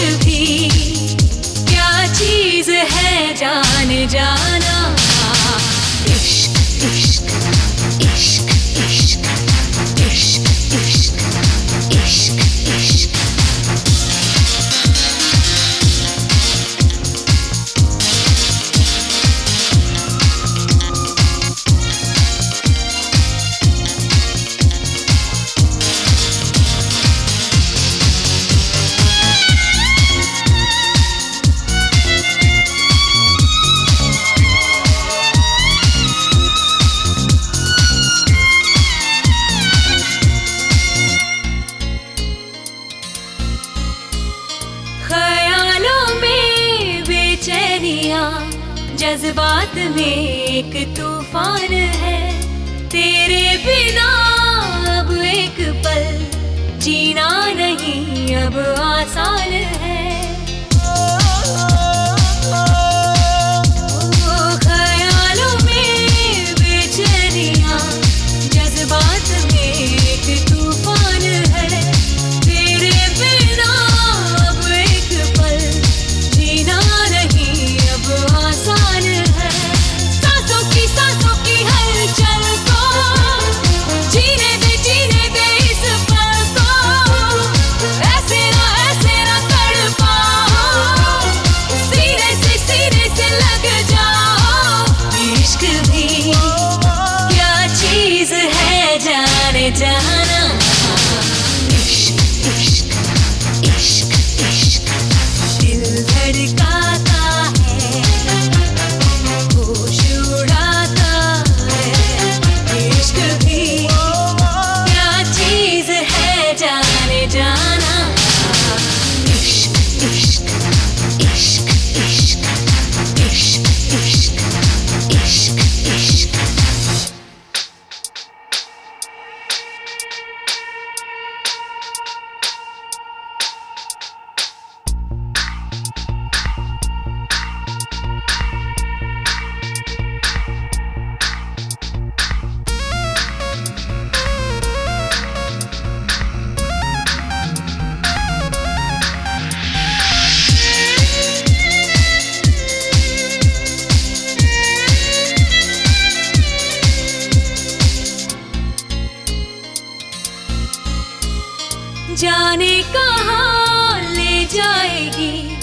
give दुनिया जज्बात में एक तूफ़ान है। तेरे बिना अब एक पल जीना नहीं, अब आसान है। जाना जाने कहा ले जाएगी?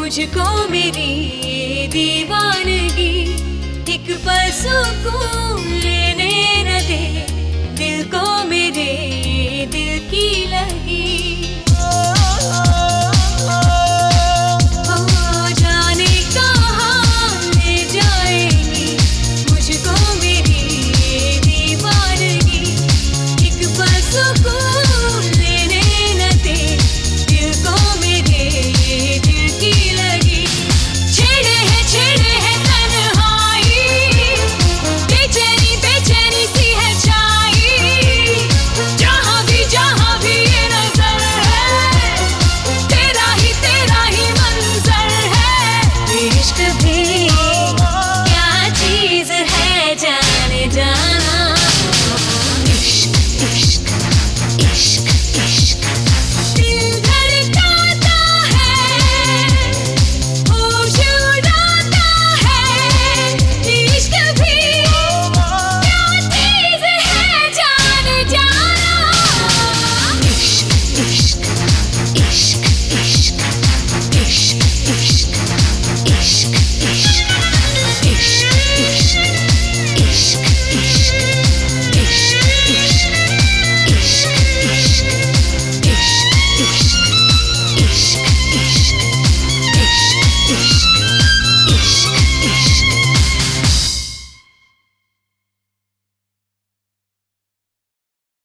मुझको मेरी दीवानगी। एक पल सुकून लेने न दे। दिल को मेरे दिल की